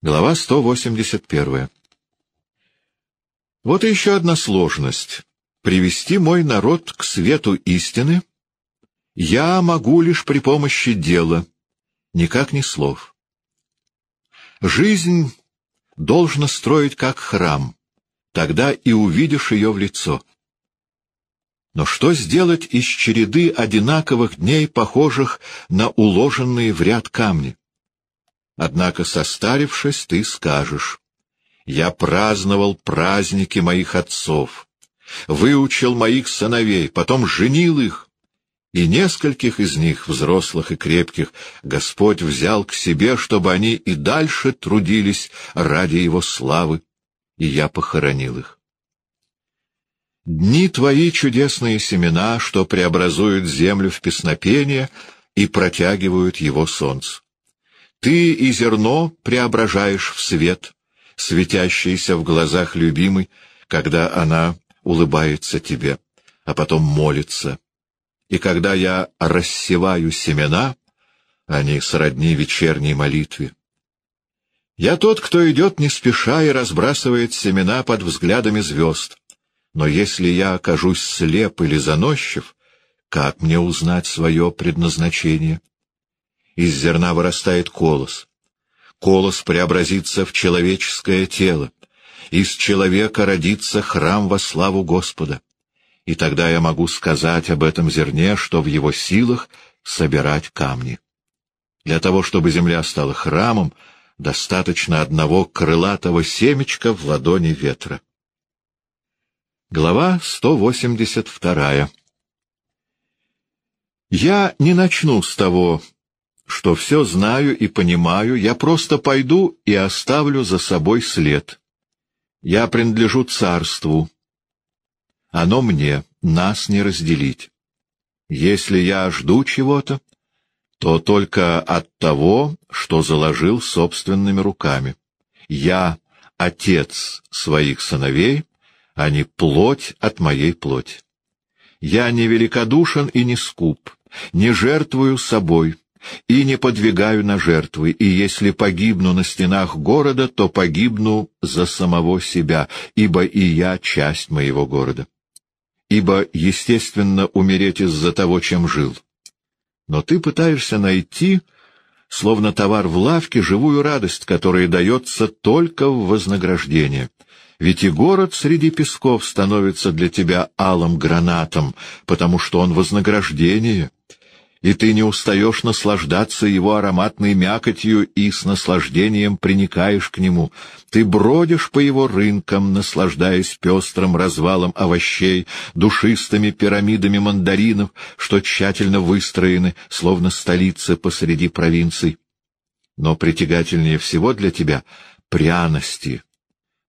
Глава 181. Вот еще одна сложность. Привести мой народ к свету истины я могу лишь при помощи дела, никак не слов. Жизнь должна строить как храм, тогда и увидишь ее в лицо. Но что сделать из череды одинаковых дней, похожих на уложенные в ряд камни? Однако, состарившись, ты скажешь, «Я праздновал праздники моих отцов, выучил моих сыновей, потом женил их, и нескольких из них, взрослых и крепких, Господь взял к себе, чтобы они и дальше трудились ради Его славы, и я похоронил их. Дни твои чудесные семена, что преобразуют землю в песнопение и протягивают его солнце. Ты и зерно преображаешь в свет, светящийся в глазах любимой, когда она улыбается тебе, а потом молится. И когда я рассеваю семена, они сродни вечерней молитве. Я тот, кто идет не спеша и разбрасывает семена под взглядами звезд. Но если я окажусь слеп или заносчив, как мне узнать свое предназначение? Из зерна вырастает колос. Колос преобразится в человеческое тело. Из человека родится храм во славу Господа. И тогда я могу сказать об этом зерне, что в его силах собирать камни. Для того, чтобы земля стала храмом, достаточно одного крылатого семечка в ладони ветра. Глава 182 Я не начну с того, что все знаю и понимаю, я просто пойду и оставлю за собой след. Я принадлежу царству. Оно мне, нас не разделить. Если я жду чего-то, то только от того, что заложил собственными руками. Я — отец своих сыновей, а не плоть от моей плоти. Я не великодушен и не скуп, не жертвую собой, и не подвигаю на жертвы, и если погибну на стенах города, то погибну за самого себя, ибо и я часть моего города. Ибо, естественно, умереть из-за того, чем жил. Но ты пытаешься найти, словно товар в лавке, живую радость, которая дается только в вознаграждение. Ведь и город среди песков становится для тебя алым гранатом, потому что он вознаграждение — и ты не устаешь наслаждаться его ароматной мякотью и с наслаждением приникаешь к нему. Ты бродишь по его рынкам, наслаждаясь пестрым развалом овощей, душистыми пирамидами мандаринов, что тщательно выстроены, словно столицы посреди провинций. Но притягательнее всего для тебя — пряности.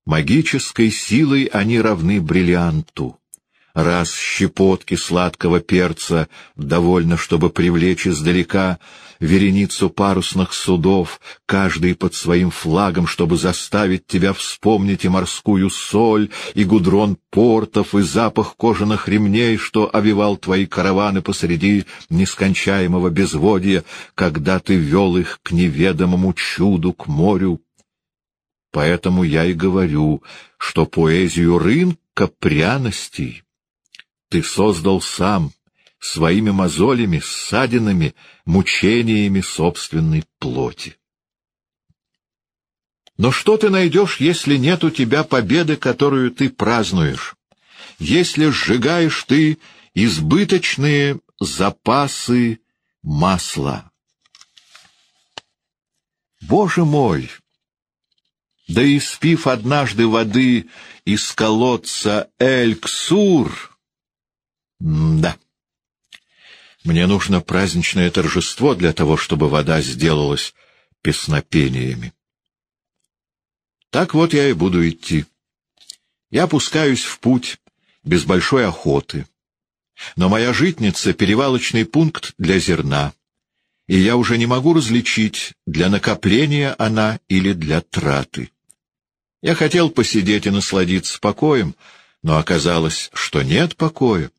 Магической силой они равны бриллианту раз щепотки сладкого перца довольно, чтобы привлечь издалека вереницу парусных судов, каждый под своим флагом, чтобы заставить тебя вспомнить и морскую соль, и гудрон портов, и запах кожаных ремней, что овивал твои караваны посреди нескончаемого безводья, когда ты вел их к неведомому чуду, к морю. Поэтому я и говорю, что поэзию рынка пряностей ты создал сам, своими мозолями, ссадинами, мучениями собственной плоти. Но что ты найдешь, если нет у тебя победы, которую ты празднуешь? Если сжигаешь ты избыточные запасы масла? Боже мой! Да и спив однажды воды из колодца Эль-Ксур, да. Мне нужно праздничное торжество для того, чтобы вода сделалась песнопениями. Так вот я и буду идти. Я пускаюсь в путь без большой охоты. Но моя житница — перевалочный пункт для зерна, и я уже не могу различить, для накопления она или для траты. Я хотел посидеть и насладиться покоем, но оказалось, что нет покоя.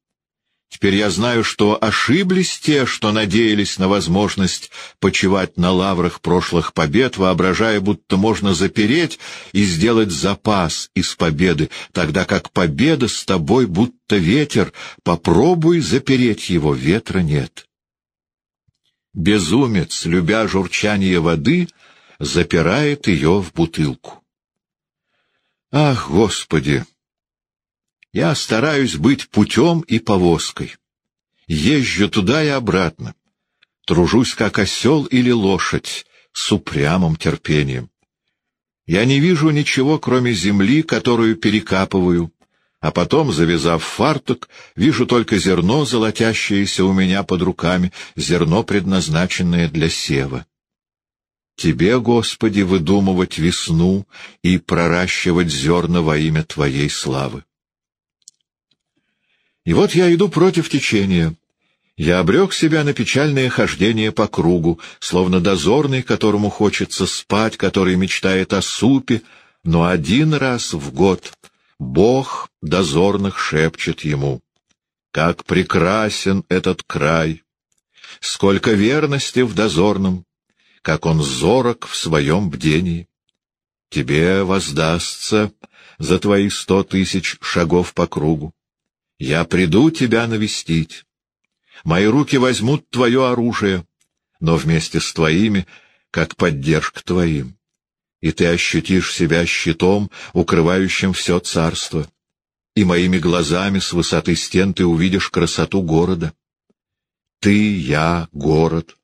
Теперь я знаю, что ошиблись те, что надеялись на возможность почивать на лаврах прошлых побед, воображая, будто можно запереть и сделать запас из победы, тогда как победа с тобой будто ветер, попробуй запереть его, ветра нет. Безумец, любя журчание воды, запирает ее в бутылку. Ах, Господи! Я стараюсь быть путем и повозкой. Езжу туда и обратно. Тружусь, как осел или лошадь, с упрямым терпением. Я не вижу ничего, кроме земли, которую перекапываю, а потом, завязав фартук, вижу только зерно, золотящееся у меня под руками, зерно, предназначенное для сева. Тебе, Господи, выдумывать весну и проращивать зерна во имя Твоей славы. И вот я иду против течения. Я обрек себя на печальное хождение по кругу, словно дозорный, которому хочется спать, который мечтает о супе, но один раз в год Бог дозорных шепчет ему. Как прекрасен этот край! Сколько верности в дозорном! Как он зорок в своем бдении! Тебе воздастся за твои сто тысяч шагов по кругу. Я приду тебя навестить. Мои руки возьмут твое оружие, но вместе с твоими, как поддержка твоим. И ты ощутишь себя щитом, укрывающим все царство. И моими глазами с высоты стен ты увидишь красоту города. Ты, я, город,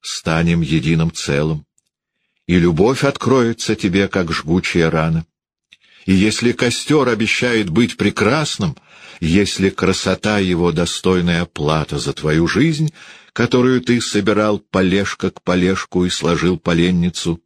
станем единым целым. И любовь откроется тебе, как жгучая рана. И если костер обещает быть прекрасным, если красота его достойная плата за твою жизнь, которую ты собирал полежка к полежку и сложил поленницу,